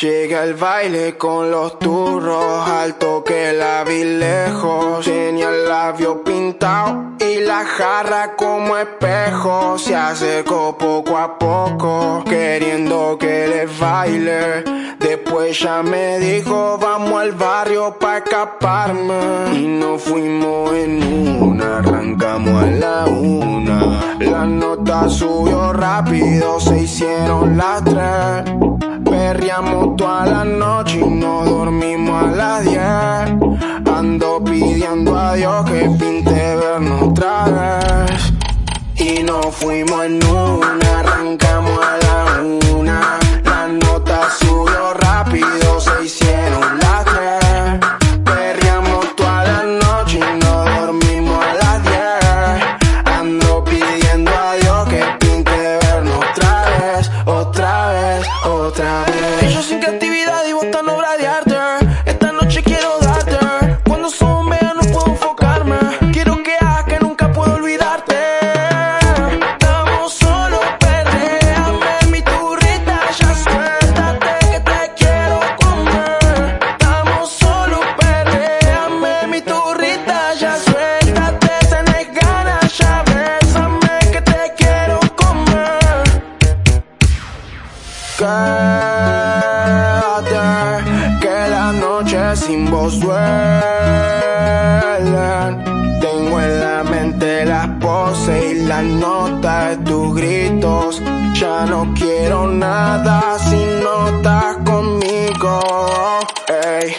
Llega al baile con los turros, alto que la vi lejos. Tenía el labio pintado y la jarra como espejo. Se acercó poco a poco, queriendo que le baile. Después ya me dijo, vamos al barrio pa' escaparme. Y nos fuimos en una, arrancamos a la una. La nota subió rápido, se hicieron las tres. Perriamos toda la noche y no dormimos a las 10. Ando pidiendo a Dios que pinte vernos otra vez. Y nos fuimos en una, arrancamos otra vez. Yo sin creatividad y vos tan obra de arte. Quédate, que la noche sin vos duele. Tengo en la mente las poses y las notas de tus gritos. Ya no quiero nada si no estás conmigo. Ey,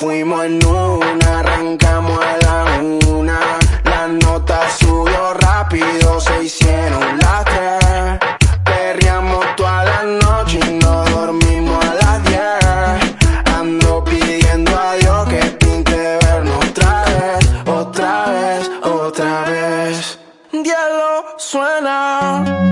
fuimos en una, arrancamos a la una. La nota subió rápido, se hicieron las tres. Perreamos toda la noche y no dormimos a las diez. Ando pidiendo a Dios que pinte vernos otra vez, otra vez, otra vez. Diablo suena.